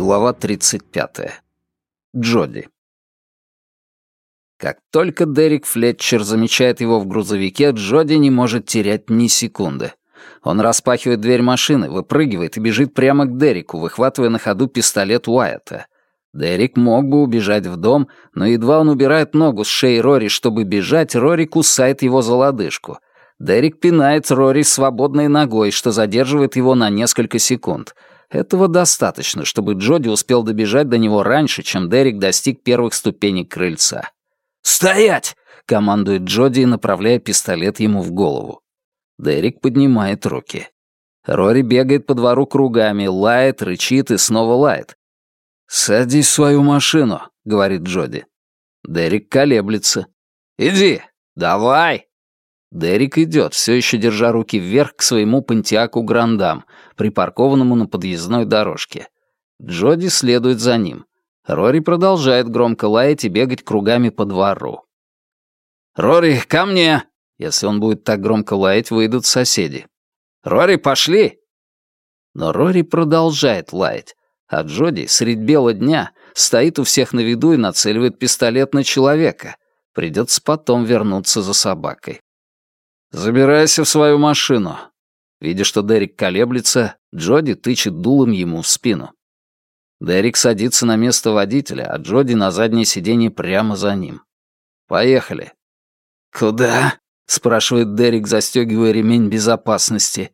Глава 35. Джоди. Как только Дерек Флетчер замечает его в грузовике, Джоди не может терять ни секунды. Он распахивает дверь машины, выпрыгивает и бежит прямо к Дереку, выхватывая на ходу пистолет Уайта. Дерек мог бы убежать в дом, но едва он убирает ногу с шеи Рори, чтобы бежать, Рори кусает его за лодыжку. Дерек пинает Рори свободной ногой, что задерживает его на несколько секунд. Этого достаточно, чтобы Джоди успел добежать до него раньше, чем Дерек достиг первых ступеней крыльца. «Стоять!» — командует Джоди, направляя пистолет ему в голову. Дерек поднимает руки. Рори бегает по двору кругами, лает, рычит и снова лает. «Садись в свою машину», — говорит Джоди. Дерек колеблется. «Иди, давай!» Дерек идет, все еще держа руки вверх к своему пантиаку Грандам, припаркованному на подъездной дорожке. Джоди следует за ним. Рори продолжает громко лаять и бегать кругами по двору. «Рори, ко мне!» Если он будет так громко лаять, выйдут соседи. «Рори, пошли!» Но Рори продолжает лаять, а Джоди средь бела дня стоит у всех на виду и нацеливает пистолет на человека. Придется потом вернуться за собакой. «Забирайся в свою машину». Видя, что Дерек колеблется, Джоди тычет дулом ему в спину. Дерек садится на место водителя, а Джоди на заднее сиденье прямо за ним. «Поехали». «Куда?» — спрашивает Дерек, застегивая ремень безопасности.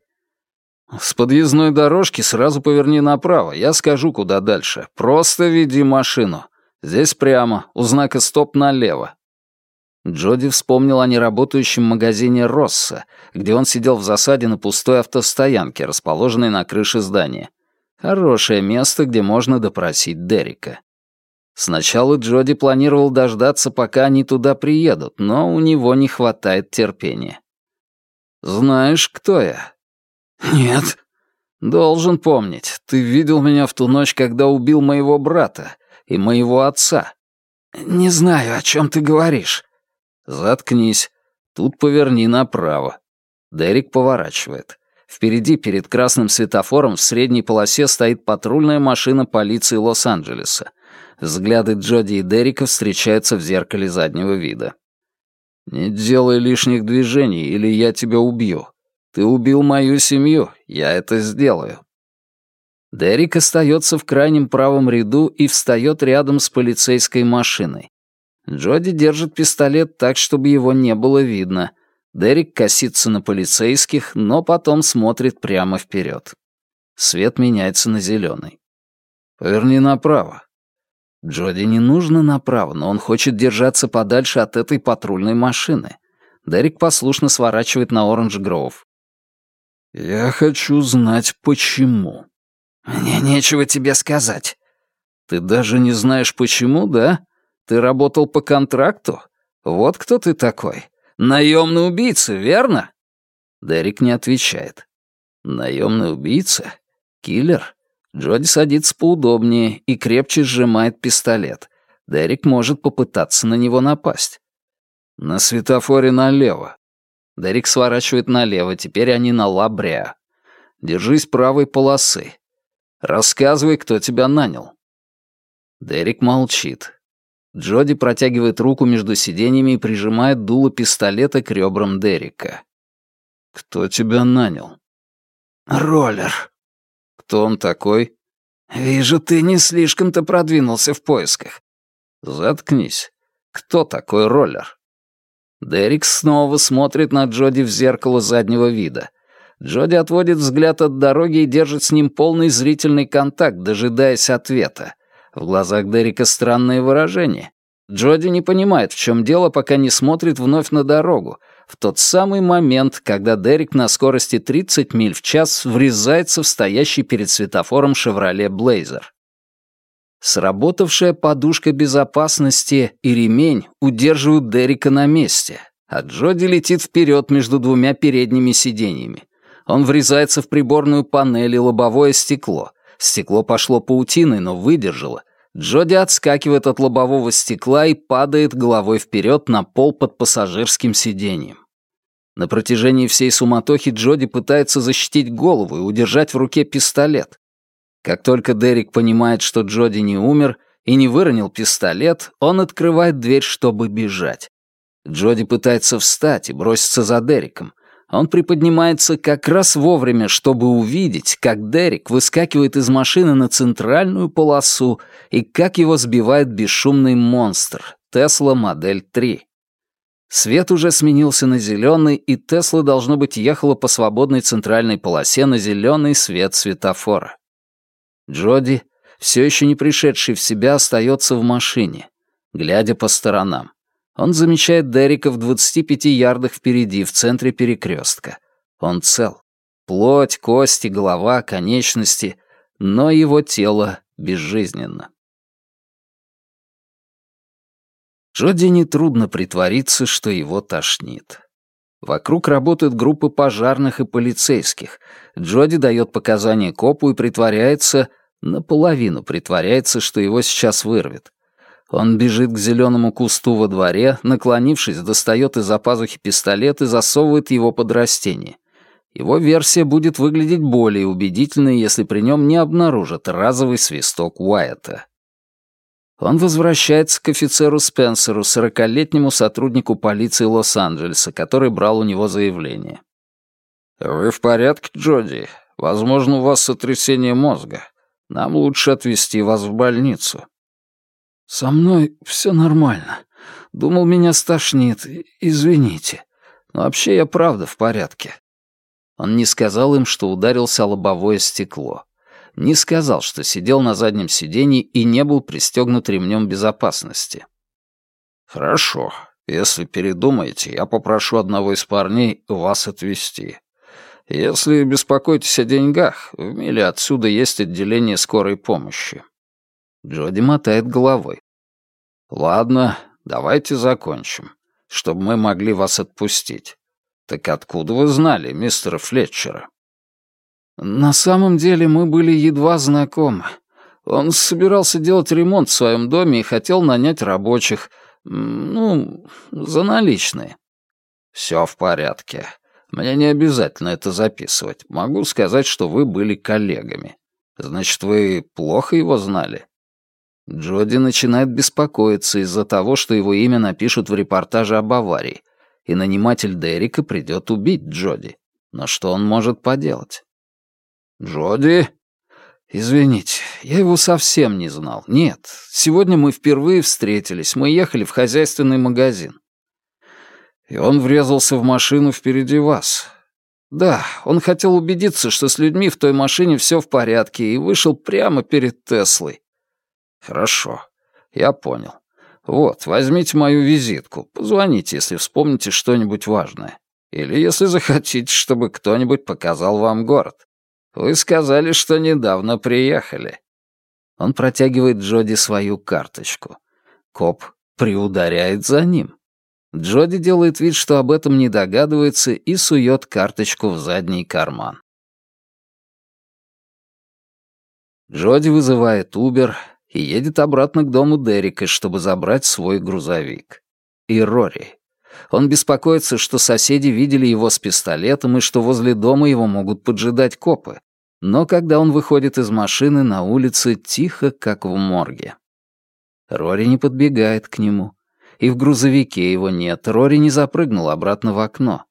«С подъездной дорожки сразу поверни направо, я скажу, куда дальше. Просто веди машину. Здесь прямо, у знака «Стоп» налево. Джоди вспомнил о неработающем магазине «Росса», где он сидел в засаде на пустой автостоянке, расположенной на крыше здания. Хорошее место, где можно допросить Дерека. Сначала Джоди планировал дождаться, пока они туда приедут, но у него не хватает терпения. «Знаешь, кто я?» «Нет». «Должен помнить. Ты видел меня в ту ночь, когда убил моего брата и моего отца». «Не знаю, о чем ты говоришь». «Заткнись. Тут поверни направо». Дерек поворачивает. Впереди, перед красным светофором, в средней полосе стоит патрульная машина полиции Лос-Анджелеса. Взгляды Джоди и Дерека встречаются в зеркале заднего вида. «Не делай лишних движений, или я тебя убью. Ты убил мою семью, я это сделаю». Дерек остается в крайнем правом ряду и встает рядом с полицейской машиной. Джоди держит пистолет так, чтобы его не было видно. Дерек косится на полицейских, но потом смотрит прямо вперед. Свет меняется на зеленый. «Поверни направо». Джоди не нужно направо, но он хочет держаться подальше от этой патрульной машины. Дерек послушно сворачивает на Оранж Гроув. «Я хочу знать, почему». «Мне нечего тебе сказать». «Ты даже не знаешь, почему, да?» Ты работал по контракту? Вот кто ты такой. Наемный убийца, верно?» Дерек не отвечает. «Наемный убийца? Киллер?» Джоди садится поудобнее и крепче сжимает пистолет. Дерек может попытаться на него напасть. «На светофоре налево». Дерек сворачивает налево, теперь они на Лабреа. «Держись правой полосы. Рассказывай, кто тебя нанял». Дерек молчит. Джоди протягивает руку между сиденьями и прижимает дуло пистолета к ребрам Дерека. «Кто тебя нанял?» «Роллер». «Кто он такой?» «Вижу, ты не слишком-то продвинулся в поисках». «Заткнись. Кто такой роллер?» Дерек снова смотрит на Джоди в зеркало заднего вида. Джоди отводит взгляд от дороги и держит с ним полный зрительный контакт, дожидаясь ответа. В глазах Дерека странное выражение. Джоди не понимает, в чем дело, пока не смотрит вновь на дорогу, в тот самый момент, когда Дерек на скорости 30 миль в час врезается в стоящий перед светофором «Шевроле Блейзер». Сработавшая подушка безопасности и ремень удерживают Дерека на месте, а Джоди летит вперед между двумя передними сиденьями. Он врезается в приборную панель и лобовое стекло. Стекло пошло паутиной, но выдержало. Джоди отскакивает от лобового стекла и падает головой вперед на пол под пассажирским сиденьем. На протяжении всей суматохи Джоди пытается защитить голову и удержать в руке пистолет. Как только Дерек понимает, что Джоди не умер и не выронил пистолет, он открывает дверь, чтобы бежать. Джоди пытается встать и броситься за Дереком. Он приподнимается как раз вовремя, чтобы увидеть, как Дерек выскакивает из машины на центральную полосу и как его сбивает бесшумный монстр Тесла модель 3. Свет уже сменился на зеленый, и Тесла, должно быть, ехала по свободной центральной полосе на зеленый свет светофора. Джоди, все еще не пришедший в себя, остается в машине, глядя по сторонам. Он замечает Дерека в 25 ярдах впереди, в центре перекрестка. Он цел. Плоть, кости, голова, конечности, но его тело безжизненно. Джоди нетрудно притвориться, что его тошнит. Вокруг работают группы пожарных и полицейских. Джоди дает показания копу и притворяется, наполовину притворяется, что его сейчас вырвет. Он бежит к зеленому кусту во дворе, наклонившись, достает из-за пазухи пистолет и засовывает его под растение. Его версия будет выглядеть более убедительной, если при нем не обнаружат разовый свисток Уайта. Он возвращается к офицеру Спенсеру, сорокалетнему сотруднику полиции Лос-Анджелеса, который брал у него заявление. «Вы в порядке, Джоди? Возможно, у вас сотрясение мозга. Нам лучше отвезти вас в больницу». «Со мной все нормально. Думал, меня стошнит. Извините. Но вообще я правда в порядке». Он не сказал им, что ударился о лобовое стекло не сказал, что сидел на заднем сиденье и не был пристегнут ремнем безопасности. «Хорошо. Если передумаете, я попрошу одного из парней вас отвезти. Если беспокоитесь о деньгах, в миле отсюда есть отделение скорой помощи». Джоди мотает головой. «Ладно, давайте закончим, чтобы мы могли вас отпустить. Так откуда вы знали мистера Флетчера?» На самом деле мы были едва знакомы. Он собирался делать ремонт в своем доме и хотел нанять рабочих, ну, за наличные. Все в порядке. Мне не обязательно это записывать. Могу сказать, что вы были коллегами. Значит, вы плохо его знали? Джоди начинает беспокоиться из-за того, что его имя напишут в репортаже об аварии, и наниматель Дерека придет убить Джоди. Но что он может поделать? «Джоди?» «Извините, я его совсем не знал. Нет, сегодня мы впервые встретились, мы ехали в хозяйственный магазин. И он врезался в машину впереди вас. Да, он хотел убедиться, что с людьми в той машине все в порядке, и вышел прямо перед Теслой. Хорошо, я понял. Вот, возьмите мою визитку, позвоните, если вспомните что-нибудь важное. Или если захотите, чтобы кто-нибудь показал вам город. Вы сказали, что недавно приехали». Он протягивает Джоди свою карточку. Коп приударяет за ним. Джоди делает вид, что об этом не догадывается, и сует карточку в задний карман. Джоди вызывает Убер и едет обратно к дому Дерека, чтобы забрать свой грузовик. И Рори. Он беспокоится, что соседи видели его с пистолетом и что возле дома его могут поджидать копы. Но когда он выходит из машины, на улице тихо, как в морге. Рори не подбегает к нему. И в грузовике его нет. Рори не запрыгнул обратно в окно.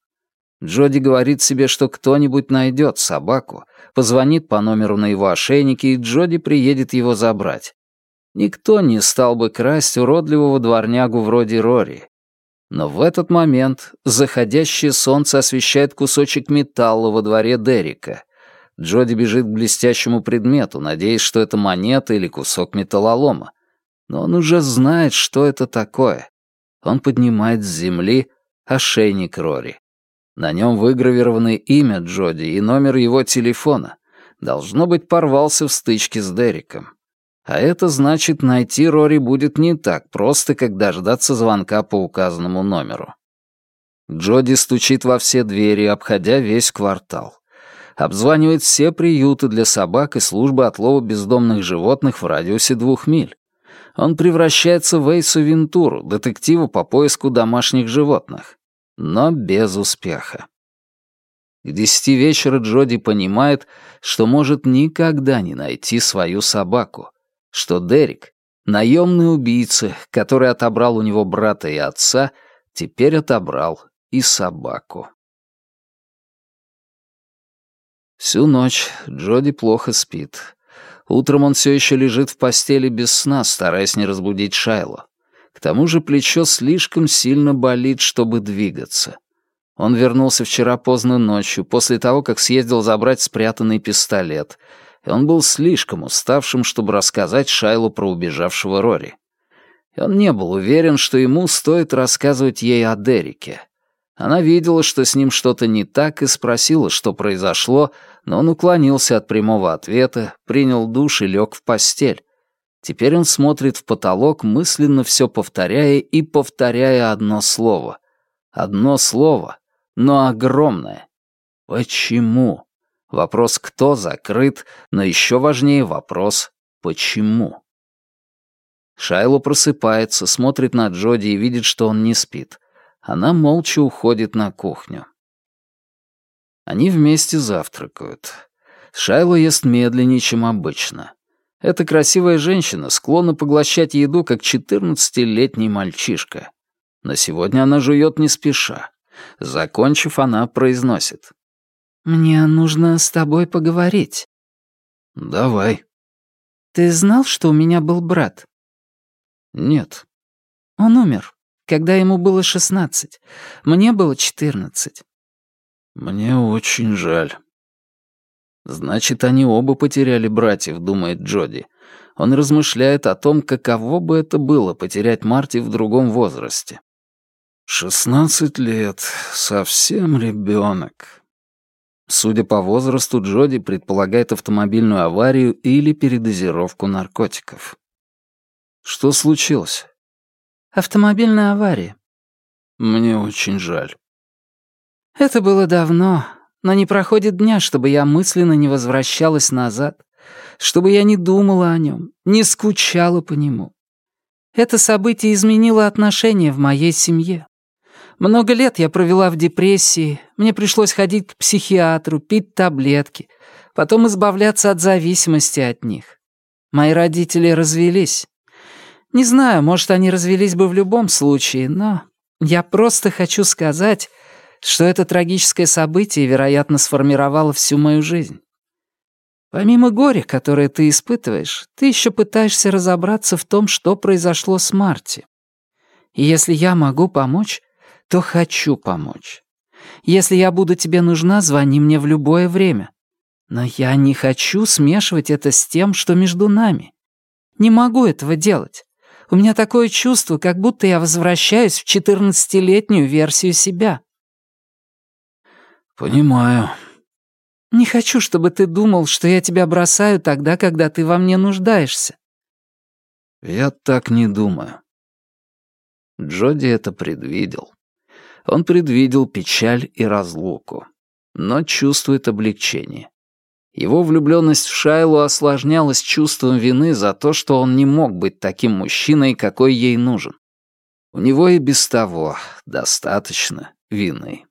Джоди говорит себе, что кто-нибудь найдет собаку, позвонит по номеру на его ошейнике, и Джоди приедет его забрать. Никто не стал бы красть уродливого дворнягу вроде Рори. Но в этот момент заходящее солнце освещает кусочек металла во дворе Дерека, Джоди бежит к блестящему предмету, надеясь, что это монета или кусок металлолома. Но он уже знает, что это такое. Он поднимает с земли ошейник Рори. На нем выгравированы имя Джоди и номер его телефона. Должно быть, порвался в стычке с Дериком. А это значит, найти Рори будет не так просто, как дождаться звонка по указанному номеру. Джоди стучит во все двери, обходя весь квартал обзванивает все приюты для собак и службы отлова бездомных животных в радиусе двух миль. Он превращается в Эйсу Вентуру, детектива по поиску домашних животных. Но без успеха. К десяти вечера Джоди понимает, что может никогда не найти свою собаку, что Дерек, наемный убийца, который отобрал у него брата и отца, теперь отобрал и собаку. Всю ночь Джоди плохо спит. Утром он все еще лежит в постели без сна, стараясь не разбудить Шайло. К тому же плечо слишком сильно болит, чтобы двигаться. Он вернулся вчера поздно ночью, после того, как съездил забрать спрятанный пистолет, и он был слишком уставшим, чтобы рассказать Шайлу про убежавшего Рори. И он не был уверен, что ему стоит рассказывать ей о Дереке. Она видела, что с ним что-то не так, и спросила, что произошло, но он уклонился от прямого ответа, принял душ и лег в постель. Теперь он смотрит в потолок, мысленно все повторяя и повторяя одно слово. Одно слово, но огромное. Почему? Вопрос «кто» закрыт, но еще важнее вопрос «почему?». Шайло просыпается, смотрит на Джоди и видит, что он не спит. Она молча уходит на кухню. Они вместе завтракают. Шайло ест медленнее, чем обычно. Эта красивая женщина склонна поглощать еду, как четырнадцатилетний мальчишка. Но сегодня она жует не спеша. Закончив, она произносит. «Мне нужно с тобой поговорить». «Давай». «Ты знал, что у меня был брат?» «Нет». «Он умер, когда ему было шестнадцать. Мне было четырнадцать». «Мне очень жаль». «Значит, они оба потеряли братьев», — думает Джоди. Он размышляет о том, каково бы это было потерять Марти в другом возрасте. «Шестнадцать лет. Совсем ребенок». Судя по возрасту, Джоди предполагает автомобильную аварию или передозировку наркотиков. Что случилось? Автомобильная авария. Мне очень жаль. Это было давно, но не проходит дня, чтобы я мысленно не возвращалась назад, чтобы я не думала о нем, не скучала по нему. Это событие изменило отношения в моей семье. Много лет я провела в депрессии, мне пришлось ходить к психиатру, пить таблетки, потом избавляться от зависимости от них. Мои родители развелись. Не знаю, может, они развелись бы в любом случае, но я просто хочу сказать, что это трагическое событие, вероятно, сформировало всю мою жизнь. Помимо горя, которое ты испытываешь, ты еще пытаешься разобраться в том, что произошло с Марти. И если я могу помочь, то хочу помочь. Если я буду тебе нужна, звони мне в любое время. Но я не хочу смешивать это с тем, что между нами. Не могу этого делать. У меня такое чувство, как будто я возвращаюсь в четырнадцатилетнюю версию себя. «Понимаю». «Не хочу, чтобы ты думал, что я тебя бросаю тогда, когда ты во мне нуждаешься». «Я так не думаю». Джоди это предвидел. Он предвидел печаль и разлуку, но чувствует облегчение. Его влюбленность в Шайлу осложнялась чувством вины за то, что он не мог быть таким мужчиной, какой ей нужен. У него и без того достаточно вины.